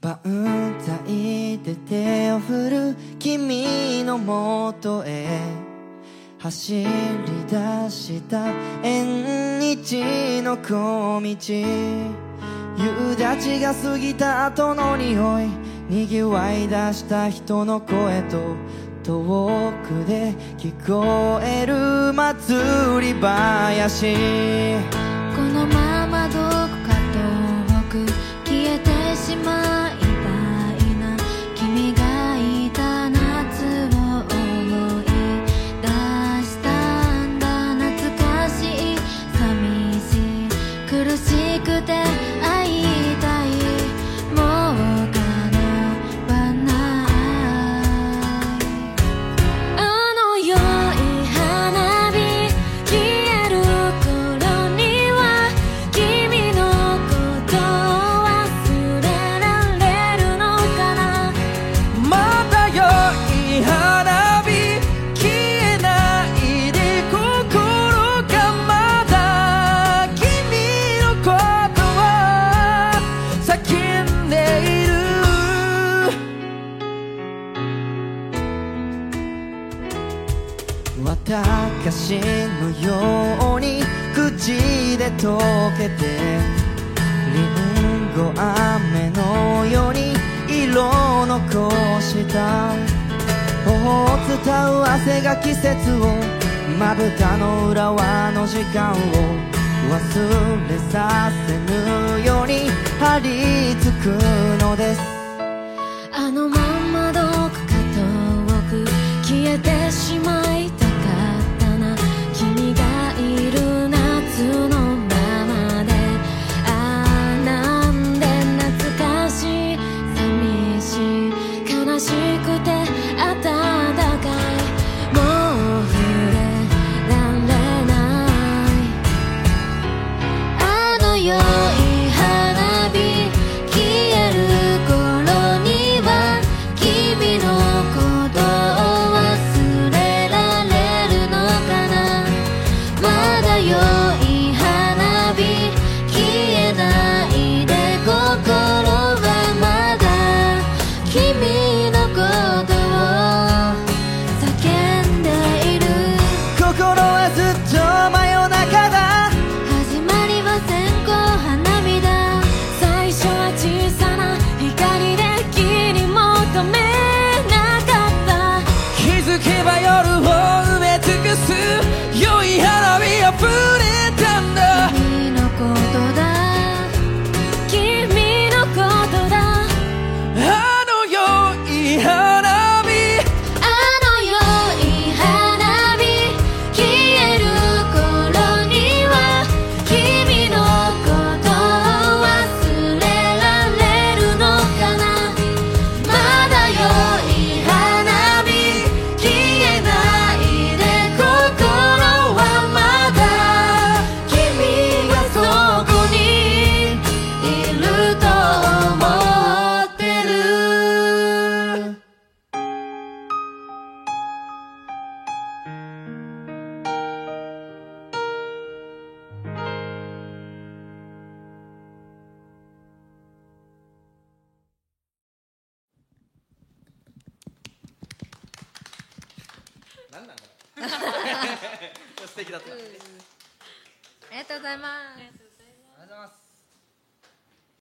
万歳で手を振る君のもとへ。走り出した縁日の小道。夕立が過ぎた後の匂い。にぎわい出した人の声と。遠くで聞こえる祭り林このままどこ私のように口で溶けてリンゴ飴のように色残した頬を伝う汗が季節をまぶたの裏輪の時間を忘れさせぬように張り付くのですあのまんまどこか遠く消えてしまいなんなんこれ。素敵だった、ありがとうありがとうございます。ございます